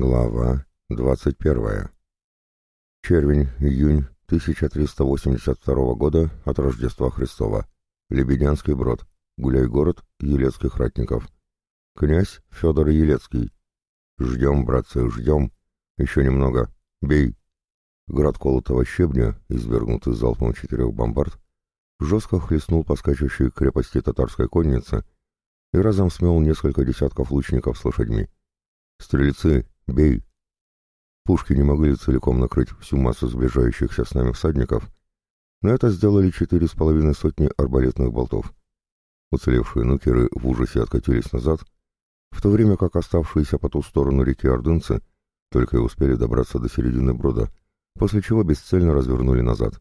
Глава 21. Червень, июнь 1382 года от Рождества Христова. Лебедянский брод. Гуляй-город Елецких ратников. Князь Федор Елецкий. Ждем, братцы, ждем. Еще немного. Бей. Град колотого щебня, извергнутый залпом четырех бомбард, жестко хлестнул по скачущей крепости татарской конницы и разом смел несколько десятков лучников с лошадьми. Стрельцы, Бей!» Пушки не могли целиком накрыть всю массу сближающихся с нами всадников, но это сделали четыре с половиной сотни арбалетных болтов. Уцелевшие нукеры в ужасе откатились назад, в то время как оставшиеся по ту сторону реки ордынцы только и успели добраться до середины брода, после чего бесцельно развернули назад.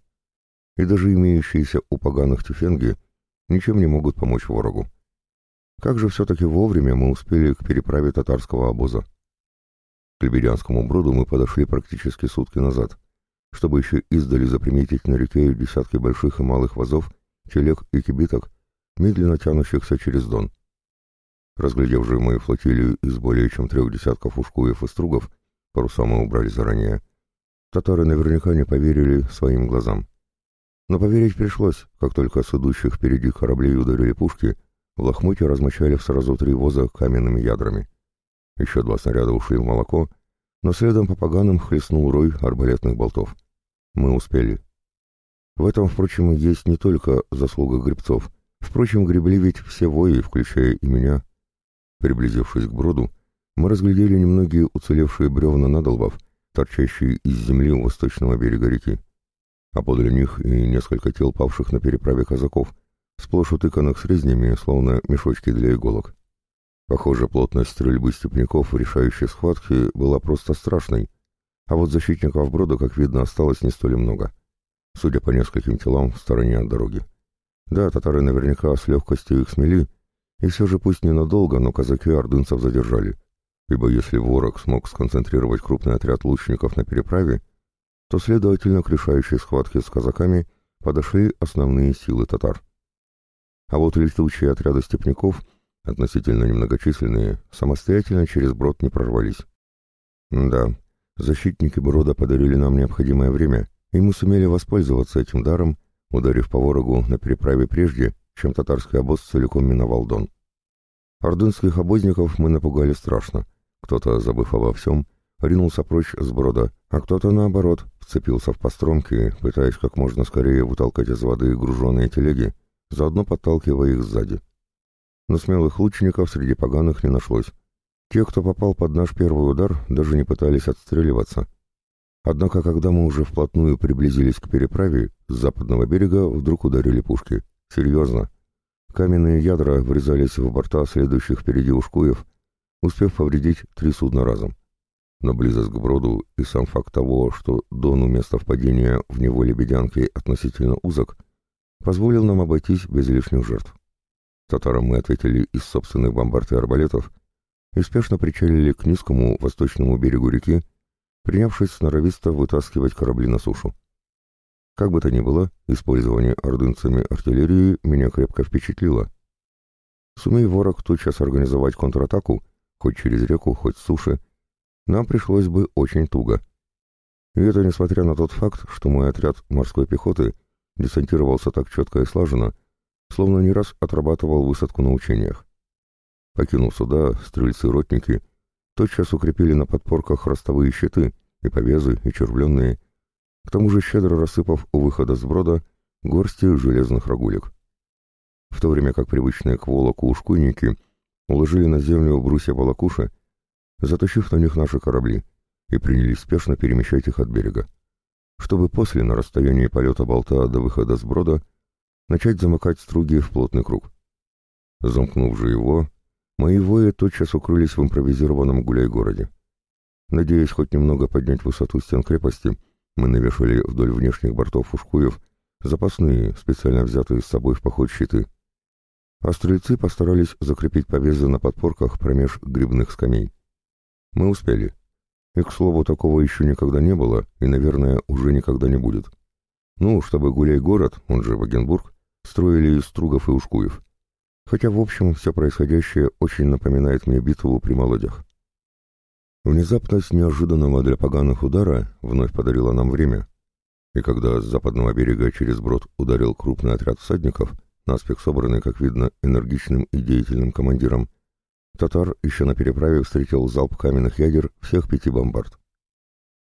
И даже имеющиеся у поганых тюфенги ничем не могут помочь ворогу. Как же все-таки вовремя мы успели к переправе татарского обоза? К Лебедянскому броду мы подошли практически сутки назад, чтобы еще издали заприметить на реке десятки больших и малых вазов, телег и кибиток, медленно тянущихся через Дон. Разглядев же мою флотилию из более чем трех десятков ушкуев и стругов, паруса мы убрали заранее, татары наверняка не поверили своим глазам. Но поверить пришлось, как только с идущих впереди кораблей ударили пушки, в лохмоте размочали сразу три воза каменными ядрами. Еще два снаряда ушли в молоко, но следом по поганам хлестнул рой арбалетных болтов. Мы успели. В этом, впрочем, есть не только заслуга гребцов. Впрочем, гребли ведь все вои, включая и меня. Приблизившись к броду, мы разглядели немногие уцелевшие бревна надолбов, торчащие из земли у восточного берега реки. А подле них и несколько тел павших на переправе казаков, сплошь утыканных срезнями, словно мешочки для иголок. Похоже, плотность стрельбы степняков в решающей схватке была просто страшной, а вот защитников брода, как видно, осталось не столь много, судя по нескольким телам в стороне от дороги. Да, татары наверняка с легкостью их смели, и все же пусть ненадолго, но казаки ордынцев задержали, ибо если ворог смог сконцентрировать крупный отряд лучников на переправе, то, следовательно, к решающей схватке с казаками подошли основные силы татар. А вот летучие отряды степняков — относительно немногочисленные, самостоятельно через брод не прорвались. Да, защитники брода подарили нам необходимое время, и мы сумели воспользоваться этим даром, ударив по ворогу на переправе прежде, чем татарский обоз целиком миновал Дон. Ордынских обозников мы напугали страшно. Кто-то, забыв обо всем, ринулся прочь с брода, а кто-то, наоборот, вцепился в постромки, пытаясь как можно скорее вытолкать из воды груженные телеги, заодно подталкивая их сзади но смелых лучников среди поганых не нашлось. Те, кто попал под наш первый удар, даже не пытались отстреливаться. Однако, когда мы уже вплотную приблизились к переправе, с западного берега вдруг ударили пушки. Серьезно. Каменные ядра врезались в борта следующих впереди ушкуев, успев повредить три судна разом. Но близость к броду и сам факт того, что Дону место впадения в него лебедянки относительно узок, позволил нам обойтись без лишних жертв. Татарам мы ответили из собственных бомбард и арбалетов и спешно причалили к низкому восточному берегу реки, принявшись сноровисто вытаскивать корабли на сушу. Как бы то ни было, использование ордынцами артиллерии меня крепко впечатлило. Сумей ворог тотчас организовать контратаку, хоть через реку, хоть с суши, нам пришлось бы очень туго. И это несмотря на тот факт, что мой отряд морской пехоты десантировался так четко и слаженно, словно не раз отрабатывал высадку на учениях. Покинув суда, стрельцы-ротники тотчас укрепили на подпорках ростовые щиты, и повезы, и червленные, к тому же щедро рассыпав у выхода с брода горсти железных рогулек. В то время как привычные к волоку ушкуйники уложили на землю брусья волокуши, затащив на них наши корабли, и принялись спешно перемещать их от берега, чтобы после, на расстоянии полета болта до выхода с брода, начать замыкать струги в плотный круг. Замкнув же его, мои вои тотчас укрылись в импровизированном гуляй-городе. Надеясь хоть немного поднять высоту стен крепости, мы навешали вдоль внешних бортов ушкуев запасные, специально взятые с собой в поход щиты. А стрельцы постарались закрепить повезы на подпорках промеж грибных скамей. Мы успели. И, к слову, такого еще никогда не было, и, наверное, уже никогда не будет. Ну, чтобы гуляй-город, он же Вагенбург, строили из стругов и ушкуев. Хотя, в общем, все происходящее очень напоминает мне битву при молодях. Внезапность неожиданного для поганых удара вновь подарила нам время, и когда с западного берега через брод ударил крупный отряд всадников, наспех собранный, как видно, энергичным и деятельным командиром, татар еще на переправе встретил залп каменных ядер всех пяти бомбард.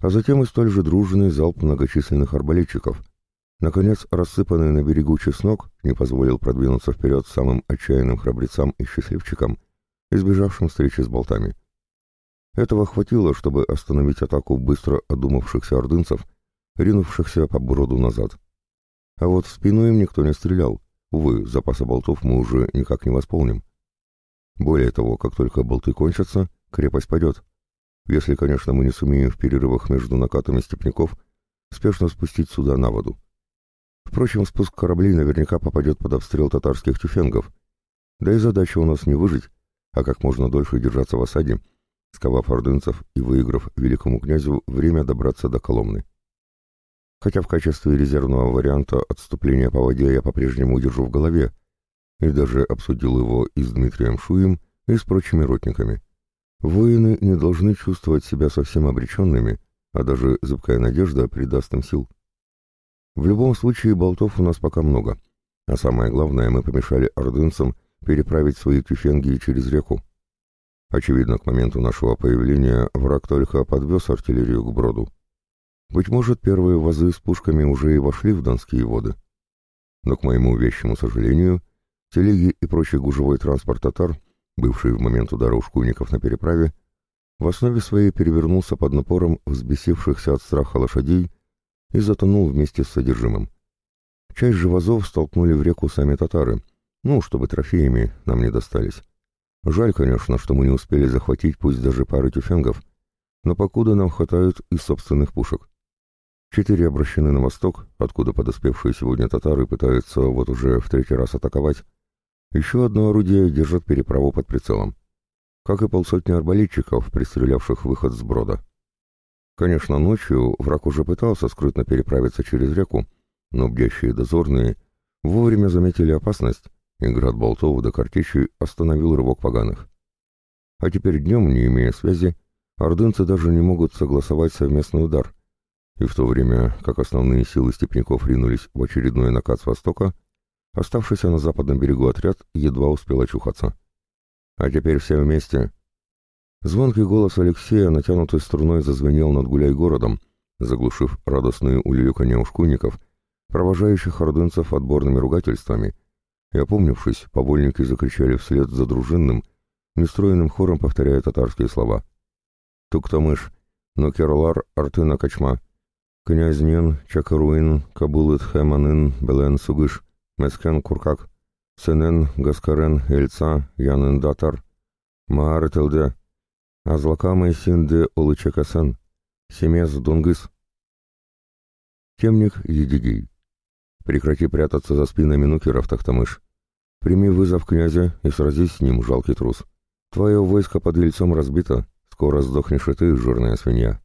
А затем и столь же дружный залп многочисленных арбалетчиков. Наконец, рассыпанный на берегу чеснок не позволил продвинуться вперед самым отчаянным храбрецам и счастливчикам, избежавшим встречи с болтами. Этого хватило, чтобы остановить атаку быстро одумавшихся ордынцев, ринувшихся по броду назад. А вот в спину им никто не стрелял. Увы, запаса болтов мы уже никак не восполним. Более того, как только болты кончатся, крепость падет. Если, конечно, мы не сумеем в перерывах между накатами степняков спешно спустить суда на воду. Впрочем, спуск кораблей наверняка попадет под обстрел татарских тюфенгов. Да и задача у нас не выжить, а как можно дольше держаться в осаде, сковав ордынцев и выиграв великому князю время добраться до Коломны. Хотя в качестве резервного варианта отступления по воде я по-прежнему держу в голове, и даже обсудил его и с Дмитрием Шуем, и с прочими ротниками. Воины не должны чувствовать себя совсем обреченными, а даже зыбкая надежда придаст им сил. В любом случае болтов у нас пока много, а самое главное, мы помешали ордынцам переправить свои тюфенги через реку. Очевидно, к моменту нашего появления враг только подвез артиллерию к броду. Быть может, первые вазы с пушками уже и вошли в донские воды. Но, к моему вещему сожалению, телеги и прочий гужевой транспорт татар, бывший в момент удара ушкуйников на переправе, в основе своей перевернулся под напором взбесившихся от страха лошадей и затонул вместе с содержимым. Часть же вазов столкнули в реку сами татары, ну, чтобы трофеями нам не достались. Жаль, конечно, что мы не успели захватить пусть даже пары тюфенгов, но покуда нам хватает и собственных пушек. Четыре обращены на восток, откуда подоспевшие сегодня татары пытаются вот уже в третий раз атаковать. Еще одно орудие держит переправу под прицелом. Как и полсотни арбалетчиков, пристрелявших выход с брода. Конечно, ночью враг уже пытался скрытно переправиться через реку, но бдящие дозорные вовремя заметили опасность и град болтов до картечи остановил рывок поганых. А теперь днем, не имея связи, ордынцы даже не могут согласовать совместный удар, и в то время, как основные силы степняков ринулись в очередной накат с востока, оставшийся на западном берегу отряд едва успел очухаться. «А теперь все вместе!» Звонкий голос Алексея, натянутой струной, зазвенел над гуляй-городом, заглушив радостные улюлюканье ушкуйников, провожающих ордынцев отборными ругательствами — и, опомнившись, повольники закричали вслед за дружинным, нестроенным хором повторяя татарские слова. «Туктамыш, Нокерлар, Артына Качма, Князнен, Чакаруин, Кабулыт Хэманын, Белен Сугыш, Мескен Куркак, Сенен, Гаскарен, Эльца, Янын Датар, Маар Телде, Азлакамы Синде Улычекасан, Семез Дунгыс». Темник Едигей. Прекрати прятаться за спинами нукеров, Тахтамыш. Прими вызов князя и сразись с ним, жалкий трус. Твое войско под Ельцом разбито, скоро сдохнешь и ты, жирная свинья.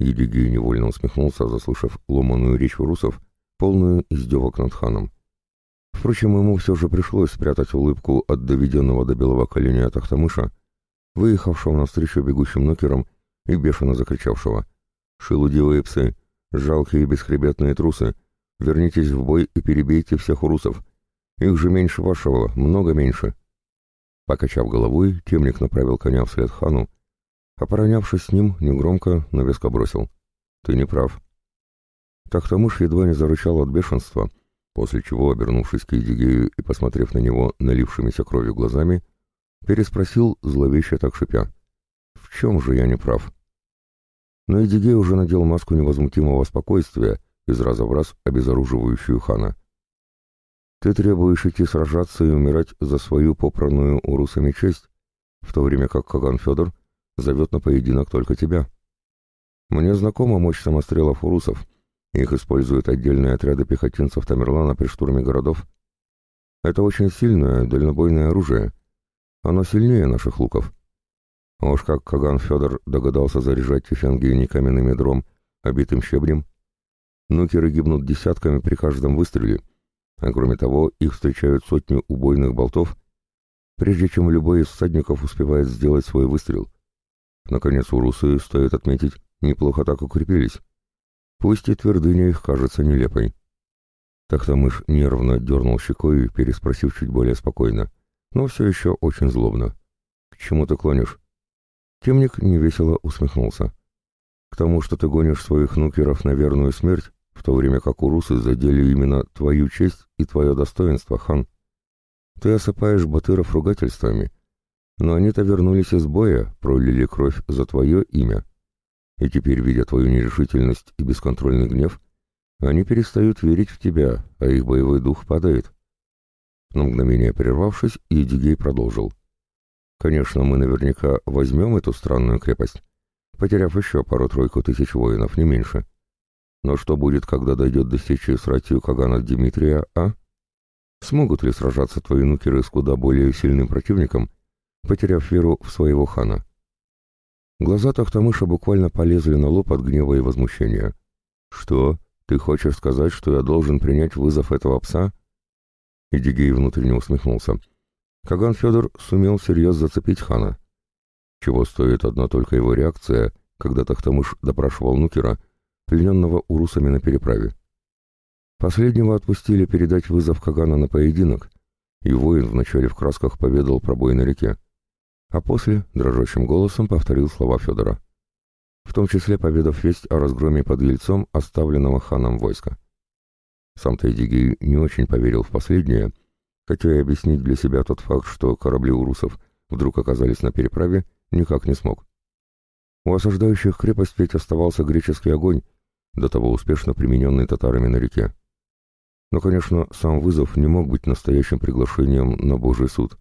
Едигей невольно усмехнулся, заслышав ломаную речь русов, полную издевок над ханом. Впрочем, ему все же пришлось спрятать улыбку от доведенного до белого коленя Тахтамыша, выехавшего навстречу бегущим нокерам и бешено закричавшего. «Шелудивые псы! Жалкие бесхребетные трусы! Вернитесь в бой и перебейте всех урусов. Их же меньше вашего, много меньше. Покачав головой, темник направил коня вслед хану, а поронявшись с ним, негромко, но веско бросил. Ты не прав. Тахтамыш едва не зарычал от бешенства, после чего, обернувшись к Едигею и посмотрев на него налившимися кровью глазами, переспросил, зловеще так шипя. «В чем же я не прав?» Но Едигей уже надел маску невозмутимого спокойствия, из раза в раз обезоруживающую хана. «Ты требуешь идти сражаться и умирать за свою попранную урусами честь, в то время как Каган Федор зовет на поединок только тебя. Мне знакома мощь самострелов урусов, их используют отдельные отряды пехотинцев Тамерлана при штурме городов. Это очень сильное, дальнобойное оружие. Оно сильнее наших луков. А уж как Каган Федор догадался заряжать тюфянги не каменным ядром, обитым щебнем, Нукеры гибнут десятками при каждом выстреле, а кроме того их встречают сотни убойных болтов, прежде чем любой из всадников успевает сделать свой выстрел. Наконец, урусы, стоит отметить, неплохо так укрепились. Пусть и твердыня их кажется нелепой. Тахтамыш нервно дернул щекой, переспросив чуть более спокойно, но все еще очень злобно. «К чему ты клонишь?» Темник невесело усмехнулся. «К тому, что ты гонишь своих нукеров на верную смерть, в то время как урусы задели именно твою честь и твое достоинство, хан. Ты осыпаешь батыров ругательствами, но они-то вернулись из боя, пролили кровь за твое имя. И теперь, видя твою нерешительность и бесконтрольный гнев, они перестают верить в тебя, а их боевой дух падает. На мгновение прервавшись, Едигей продолжил. Конечно, мы наверняка возьмем эту странную крепость, потеряв еще пару-тройку тысяч воинов, не меньше. Но что будет, когда дойдет до встречи с ратью Кагана Дмитрия, а? Смогут ли сражаться твои нукеры с куда более сильным противником, потеряв веру в своего хана? Глаза Тахтамыша буквально полезли на лоб от гнева и возмущения. «Что? Ты хочешь сказать, что я должен принять вызов этого пса?» Эдигей внутренне усмехнулся. Каган Федор сумел всерьез зацепить хана. Чего стоит одна только его реакция, когда Тахтамыш допрашивал Нукера, плененного урусами на переправе. Последнего отпустили передать вызов Кагана на поединок, и воин вначале в красках поведал про бой на реке, а после дрожащим голосом повторил слова Федора, в том числе поведав весть о разгроме под Ельцом оставленного ханом войска. Сам Тайдигей не очень поверил в последнее, хотя и объяснить для себя тот факт, что корабли урусов вдруг оказались на переправе, никак не смог. У осаждающих крепость ведь оставался греческий огонь, до того успешно примененный татарами на реке. Но, конечно, сам вызов не мог быть настоящим приглашением на Божий суд.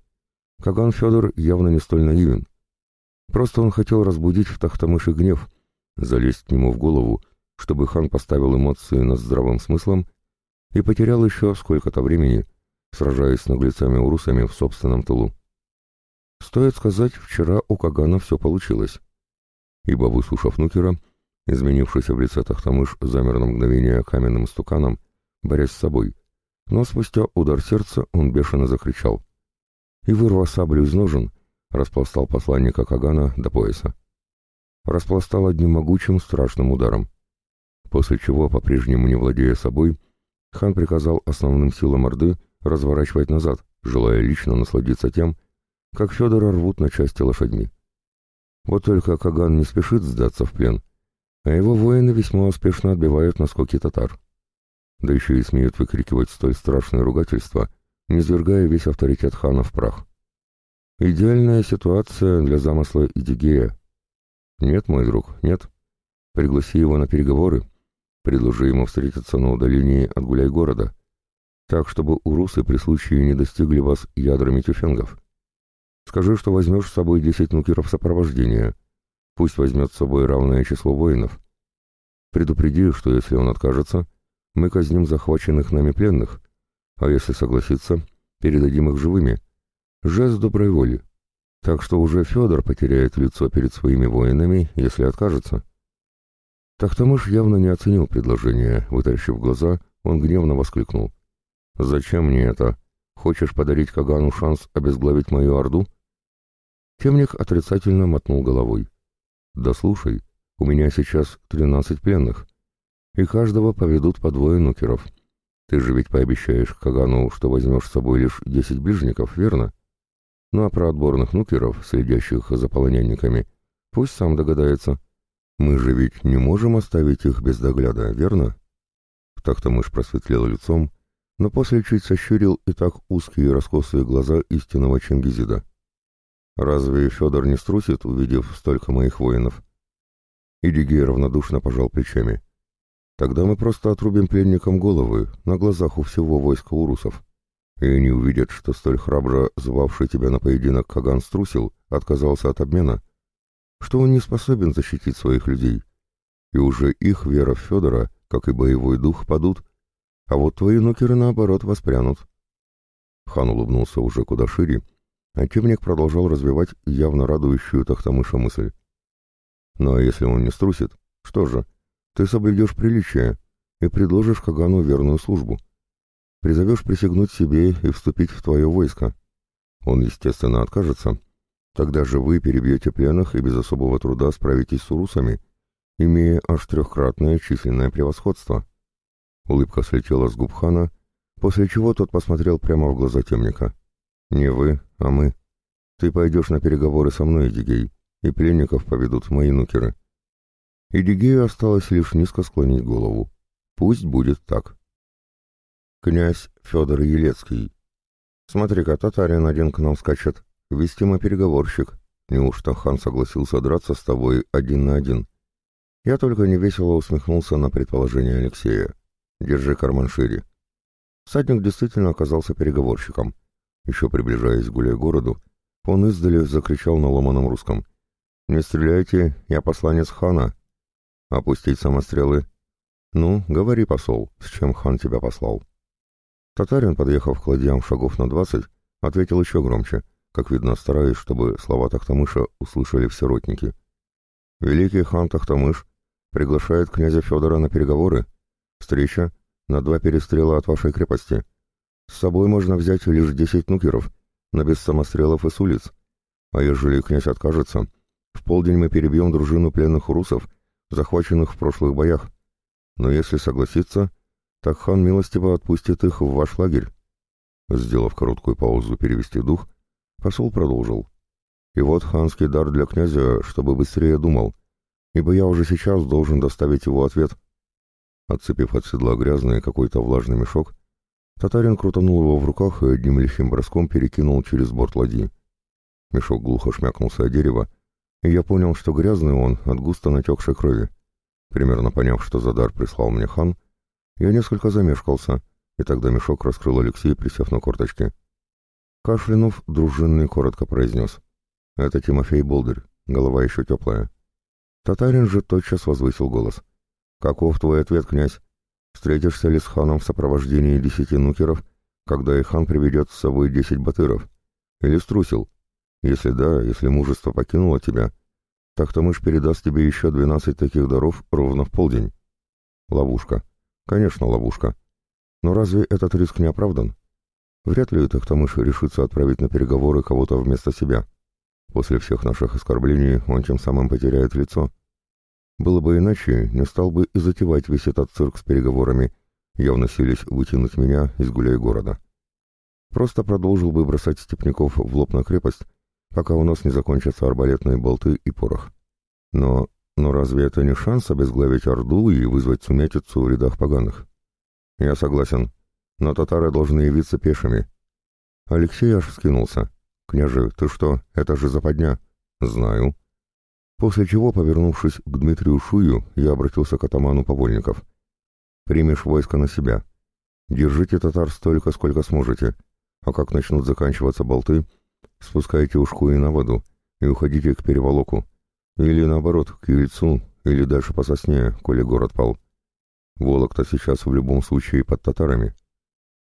Каган Федор явно не столь наивен. Просто он хотел разбудить в Тахтамыше гнев, залезть к нему в голову, чтобы хан поставил эмоции над здравым смыслом и потерял еще сколько-то времени, сражаясь с наглецами-урусами в собственном тылу. Стоит сказать, вчера у Кагана все получилось, ибо, выслушав Нукера, изменившийся в лице Тахтамыш замер на мгновение каменным стуканом, борясь с собой, но спустя удар сердца он бешено закричал. И, вырвав саблю из ножен, распластал посланника Кагана до пояса. Распластал одним могучим страшным ударом. После чего, по-прежнему не владея собой, хан приказал основным силам Орды разворачивать назад, желая лично насладиться тем, как Федора рвут на части лошадьми. Вот только Каган не спешит сдаться в плен, а его воины весьма успешно отбивают наскоки татар да еще и смеют выкрикивать столь страшные ругательства, низвергая весь авторитет хана в прах. Идеальная ситуация для замысла Идигея. Нет, мой друг, нет. Пригласи его на переговоры, предложи ему встретиться на удалении от гуляй-города, так, чтобы урусы при случае не достигли вас ядрами тюфенгов. Скажи, что возьмешь с собой десять нукеров сопровождения, пусть возьмет с собой равное число воинов. Предупреди, что если он откажется, мы казним захваченных нами пленных, а если согласится, передадим их живыми. Жест доброй воли. Так что уже Федор потеряет лицо перед своими воинами, если откажется. Тахтамыш явно не оценил предложение, вытаращив глаза, он гневно воскликнул. «Зачем мне это? Хочешь подарить Кагану шанс обезглавить мою орду?» Темник отрицательно мотнул головой. «Да слушай, у меня сейчас тринадцать пленных и каждого поведут по двое нукеров. Ты же ведь пообещаешь Кагану, что возьмешь с собой лишь десять ближников, верно? Ну а про отборных нукеров, следящих за полонянниками, пусть сам догадается. Мы же ведь не можем оставить их без догляда, верно? Так-то просветлел лицом, но после чуть сощурил и так узкие раскосые глаза истинного Чингизида. Разве Федор не струсит, увидев столько моих воинов? Идигей равнодушно пожал плечами. Тогда мы просто отрубим пленникам головы на глазах у всего войска урусов. И они увидят, что столь храбро звавший тебя на поединок Каган струсил, отказался от обмена, что он не способен защитить своих людей. И уже их вера в Федора, как и боевой дух, падут, а вот твои нукеры, наоборот, воспрянут. Хан улыбнулся уже куда шире, а темник продолжал развивать явно радующую Тахтамыша мысль. Ну а если он не струсит, что же, ты соблюдешь приличие и предложишь Кагану верную службу. Призовешь присягнуть себе и вступить в твое войско. Он, естественно, откажется, Тогда же вы перебьете пленных и без особого труда справитесь с урусами, имея аж трехкратное численное превосходство. Улыбка слетела с губ хана, после чего тот посмотрел прямо в глаза темника. «Не вы, а мы. Ты пойдешь на переговоры со мной, Эдигей, и пленников поведут мои нукеры». Эдигею осталось лишь низко склонить голову. «Пусть будет так». «Князь Федор Елецкий. Смотри-ка, татарин один к нам скачет. Вестимо переговорщик. Неужто хан согласился драться с тобой один на один?» Я только невесело усмехнулся на предположение Алексея. «Держи карман шире». Всадник действительно оказался переговорщиком. Еще приближаясь к гуляй-городу, он издали закричал на ломаном русском. «Не стреляйте, я посланец хана!» «Опустить самострелы!» «Ну, говори, посол, с чем хан тебя послал?» Татарин, подъехав к ладьям шагов на двадцать, ответил еще громче, как видно, стараясь, чтобы слова Тахтамыша услышали все ротники. «Великий хан Тахтамыш приглашает князя Федора на переговоры. Встреча на два перестрела от вашей крепости. С собой можно взять лишь десять нукеров, но без самострелов и с улиц. А ежели князь откажется, в полдень мы перебьем дружину пленных русов, захваченных в прошлых боях. Но если согласится, так хан милостиво отпустит их в ваш лагерь. Сделав короткую паузу перевести дух, посол продолжил. И вот ханский дар для князя, чтобы быстрее думал, ибо я уже сейчас должен доставить его ответ. Отцепив от седла грязный какой-то влажный мешок, татарин крутанул его в руках и одним лихим броском перекинул через борт ладьи. Мешок глухо шмякнулся о дерево, и я понял, что грязный он от густо натекшей крови. Примерно поняв, что за дар прислал мне хан, я несколько замешкался, и тогда мешок раскрыл Алексей, присев на корточки. Кашлянув, дружинный коротко произнес. «Это Тимофей Болдырь, голова еще теплая». Татарин же тотчас возвысил голос. «Каков твой ответ, князь? Встретишься ли с ханом в сопровождении десяти нукеров, когда и хан приведет с собой десять батыров? Или струсил? Если да, если мужество покинуло тебя, так Тамыш передаст тебе еще двенадцать таких даров ровно в полдень. Ловушка. Конечно, ловушка. Но разве этот риск не оправдан? Вряд ли Тахтамыш решится отправить на переговоры кого-то вместо себя. После всех наших оскорблений он тем самым потеряет лицо. Было бы иначе, не стал бы и затевать весь этот цирк с переговорами, явно сились вытянуть меня из гуляй города. Просто продолжил бы бросать степняков в лоб на крепость, пока у нас не закончатся арбалетные болты и порох. Но, но разве это не шанс обезглавить Орду и вызвать сумятицу в рядах поганых? Я согласен, но татары должны явиться пешими. Алексей аж вскинулся. «Княже, ты что, это же западня?» «Знаю», После чего, повернувшись к Дмитрию Шую, я обратился к атаману Повольников. «Примешь войско на себя. Держите татар столько, сколько сможете, а как начнут заканчиваться болты, спускайте ушку и на воду и уходите к переволоку. Или наоборот, к Ельцу, или дальше по сосне, коли город пал. Волок-то сейчас в любом случае под татарами».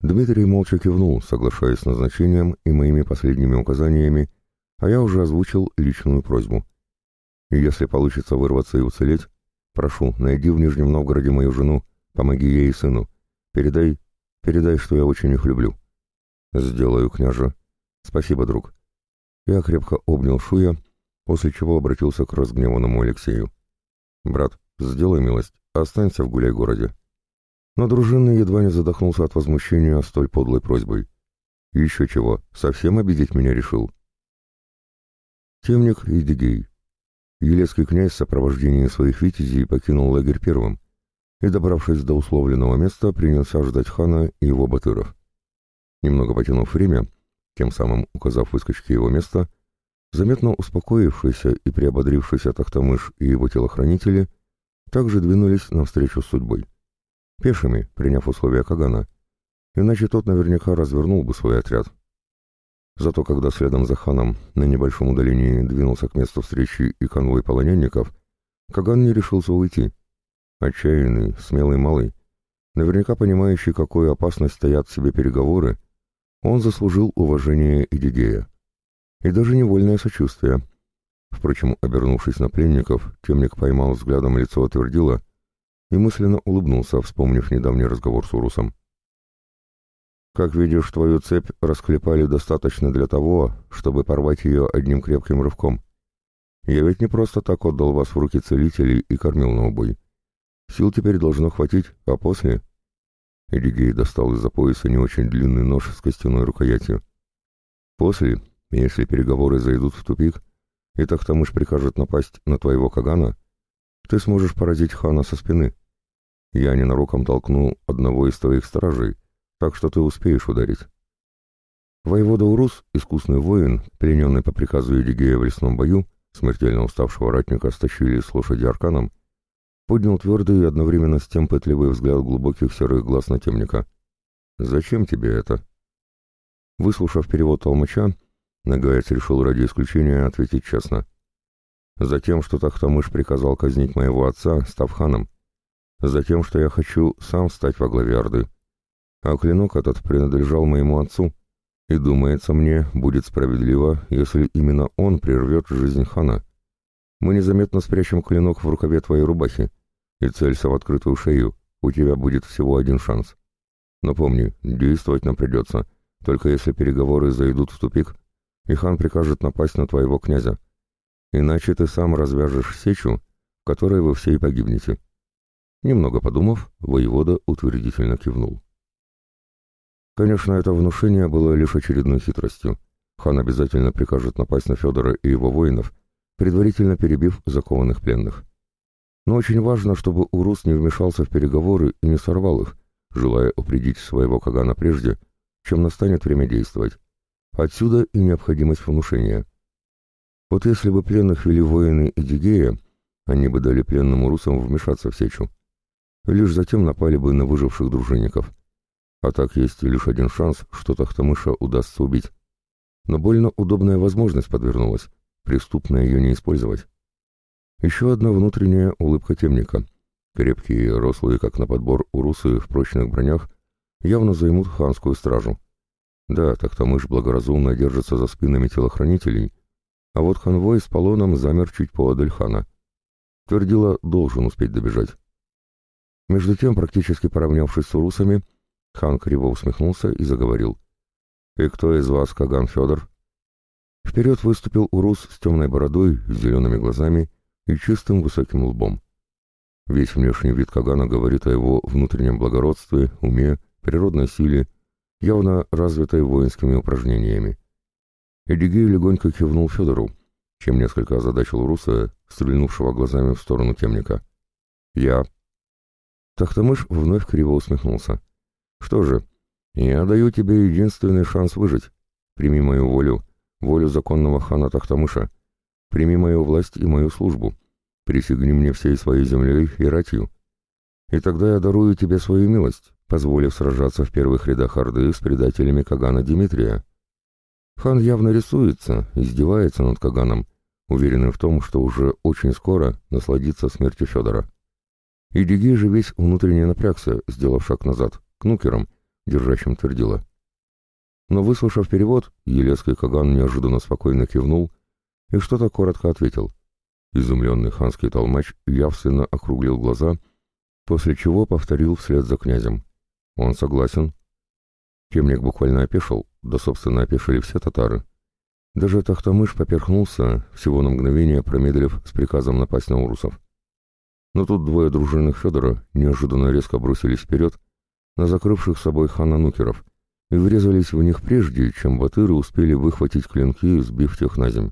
Дмитрий молча кивнул, соглашаясь с назначением и моими последними указаниями, а я уже озвучил личную просьбу — если получится вырваться и уцелеть, прошу, найди в Нижнем Новгороде мою жену, помоги ей и сыну. Передай, передай, что я очень их люблю. Сделаю, княже. Спасибо, друг. Я крепко обнял Шуя, после чего обратился к разгневанному Алексею. Брат, сделай милость, останься в гуляй-городе. Но дружинный едва не задохнулся от возмущения столь подлой просьбой. Еще чего, совсем обидеть меня решил. Темник и Дигей. Елецкий князь в сопровождении своих витязей покинул лагерь первым и, добравшись до условленного места, принялся ждать хана и его батыров. Немного потянув время, тем самым указав выскочке его место, заметно успокоившийся и приободрившийся Тахтамыш и его телохранители также двинулись навстречу с судьбой. Пешими, приняв условия Кагана, иначе тот наверняка развернул бы свой отряд. Зато когда следом за ханом на небольшом удалении двинулся к месту встречи и конвой полоненников, Каган не решился уйти. Отчаянный, смелый малый, наверняка понимающий, какую опасность стоят в себе переговоры, он заслужил уважение Идигея. И даже невольное сочувствие. Впрочем, обернувшись на пленников, темник поймал взглядом лицо отвердила и мысленно улыбнулся, вспомнив недавний разговор с Урусом. Как видишь, твою цепь расклепали достаточно для того, чтобы порвать ее одним крепким рывком. Я ведь не просто так отдал вас в руки целителей и кормил на убой. Сил теперь должно хватить, а после...» Эдигей достал из-за пояса не очень длинный нож с костяной рукоятью. «После, если переговоры зайдут в тупик, и Тахтамыш прикажет напасть на твоего Кагана, ты сможешь поразить хана со спины. Я ненароком толкну одного из твоих стражей, так что ты успеешь ударить. Воевода Урус, искусный воин, плененный по приказу Едигея в лесном бою, смертельно уставшего ратника стащили с лошади арканом, поднял твердый и одновременно с тем пытливый взгляд глубоких серых глаз на темника. «Зачем тебе это?» Выслушав перевод толмача, Нагаец решил ради исключения ответить честно. «Затем, что Тахтамыш приказал казнить моего отца, став ханом. Затем, что я хочу сам стать во главе Орды а клинок этот принадлежал моему отцу, и, думается мне, будет справедливо, если именно он прервет жизнь хана. Мы незаметно спрячем клинок в рукаве твоей рубахи и целься в открытую шею, у тебя будет всего один шанс. Но помни, действовать нам придется, только если переговоры зайдут в тупик, и хан прикажет напасть на твоего князя. Иначе ты сам развяжешь сечу, в которой вы все и погибнете». Немного подумав, воевода утвердительно кивнул. Конечно, это внушение было лишь очередной хитростью. Хан обязательно прикажет напасть на Федора и его воинов, предварительно перебив закованных пленных. Но очень важно, чтобы Урус не вмешался в переговоры и не сорвал их, желая упредить своего Кагана прежде, чем настанет время действовать. Отсюда и необходимость внушения. Вот если бы пленных вели воины Эдигея, они бы дали пленным урусам вмешаться в сечу. Лишь затем напали бы на выживших дружинников. А так есть лишь один шанс, что Тахтамыша удастся убить. Но больно удобная возможность подвернулась, преступно ее не использовать. Еще одна внутренняя улыбка темника. Крепкие, рослые, как на подбор, урусы в прочных бронях явно займут ханскую стражу. Да, Тахтамыш благоразумно держится за спинами телохранителей, а вот конвой с полоном замер чуть поодаль хана. Твердила должен успеть добежать. Между тем, практически поравнявшись с урусами, Хан криво усмехнулся и заговорил. «И кто из вас Каган Федор?» Вперед выступил Урус с темной бородой, с зелеными глазами и чистым высоким лбом. Весь внешний вид Кагана говорит о его внутреннем благородстве, уме, природной силе, явно развитой воинскими упражнениями. Эдигей легонько кивнул Федору, чем несколько озадачил Уруса, стрельнувшего глазами в сторону темника. «Я...» Тахтамыш вновь криво усмехнулся. Что же, я даю тебе единственный шанс выжить. Прими мою волю, волю законного хана Тахтамыша. Прими мою власть и мою службу. Присягни мне всей своей землей и ратью. И тогда я дарую тебе свою милость, позволив сражаться в первых рядах Орды с предателями Кагана Дмитрия. Хан явно рисуется, издевается над Каганом, уверенный в том, что уже очень скоро насладится смертью Федора. И Дигей же весь внутренне напрягся, сделав шаг назад к нукерам, держащим твердила. Но, выслушав перевод, Елецкий Каган неожиданно спокойно кивнул и что-то коротко ответил. Изумленный ханский толмач явственно округлил глаза, после чего повторил вслед за князем. Он согласен. Темник буквально опешил, да, собственно, опешили все татары. Даже Тахтамыш поперхнулся, всего на мгновение промедлив с приказом напасть на урусов. Но тут двое дружинных Федора неожиданно резко бросились вперед на закрывших собой хана нукеров и врезались в них прежде, чем батыры успели выхватить клинки, сбив тех на земь.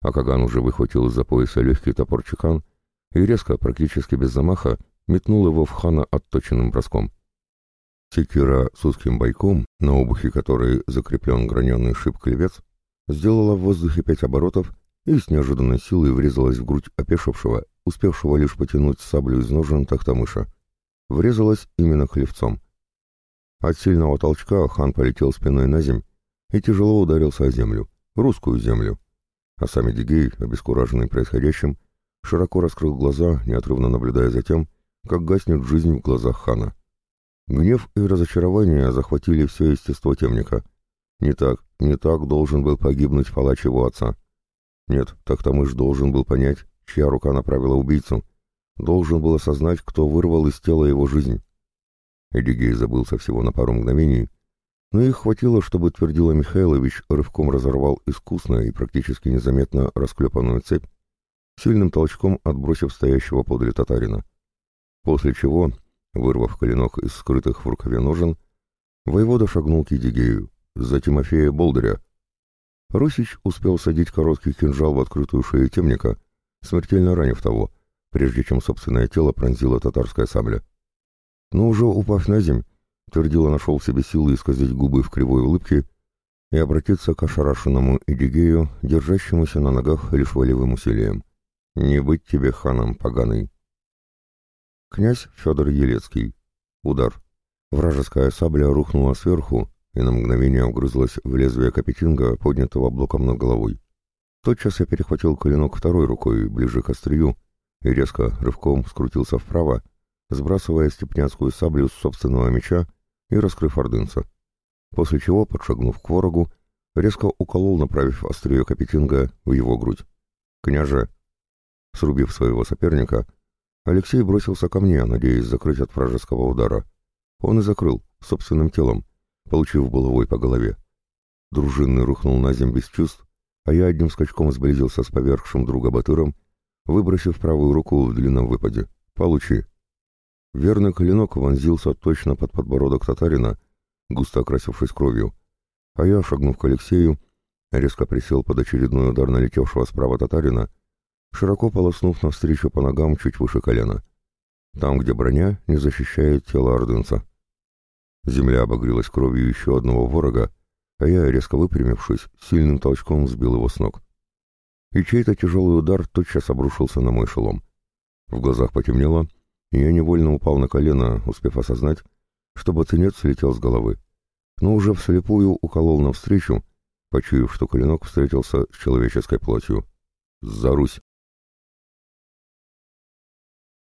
А Каган уже выхватил из-за пояса легкий топор чекан и резко, практически без замаха, метнул его в хана отточенным броском. Секира с узким бойком, на обухе которой закреплен граненый шип-клевец, сделала в воздухе пять оборотов и с неожиданной силой врезалась в грудь опешившего, успевшего лишь потянуть саблю из ножен тахтамыша. Врезалась именно клевцом. От сильного толчка хан полетел спиной на земь и тяжело ударился о землю, русскую землю. А сам Эдигей, обескураженный происходящим, широко раскрыл глаза, неотрывно наблюдая за тем, как гаснет жизнь в глазах хана. Гнев и разочарование захватили все естество темника. Не так, не так должен был погибнуть палач его отца. Нет, так Тамыш должен был понять, чья рука направила убийцу, должен был осознать, кто вырвал из тела его жизнь. Эдигей забылся всего на пару мгновений, но их хватило, чтобы Твердила Михайлович рывком разорвал искусно и практически незаметно расклепанную цепь, сильным толчком отбросив стоящего подле татарина. После чего, вырвав коленок из скрытых в рукаве ножен, воевода шагнул к Едигею, за Тимофея Болдыря. Русич успел садить короткий кинжал в открытую шею темника, смертельно ранив того, прежде чем собственное тело пронзила татарская сабля. Но уже упав на земь, Твердила нашел в себе силы исказить губы в кривой улыбке и обратиться к ошарашенному Эдигею, держащемуся на ногах лишь волевым усилием. «Не быть тебе ханом, поганый!» Князь Федор Елецкий. Удар. Вражеская сабля рухнула сверху и на мгновение вгрызлась в лезвие капетинга, поднятого блоком над головой. Тотчас я перехватил коленок второй рукой, ближе к острию, и резко, рывком скрутился вправо, сбрасывая степняцкую саблю с собственного меча и раскрыв ордынца. После чего, подшагнув к ворогу, резко уколол, направив острие капетинга в его грудь. «Княже!» Срубив своего соперника, Алексей бросился ко мне, надеясь закрыть от вражеского удара. Он и закрыл, собственным телом, получив головой по голове. Дружинный рухнул на землю без чувств, а я одним скачком сблизился с поверхшим друга Батыром, выбросив правую руку в длинном выпаде. «Получи!» Верный клинок вонзился точно под подбородок татарина, густо окрасившись кровью, а я, шагнув к Алексею, резко присел под очередной удар налетевшего справа татарина, широко полоснув навстречу по ногам чуть выше колена, там, где броня не защищает тело ордынца. Земля обогрелась кровью еще одного ворога, а я, резко выпрямившись, сильным толчком сбил его с ног. И чей-то тяжелый удар тотчас обрушился на мой шелом. В глазах потемнело, и я невольно упал на колено, успев осознать, что ботинец слетел с головы. Но уже вслепую уколол навстречу, почуяв, что коленок встретился с человеческой плотью. «За Русь!»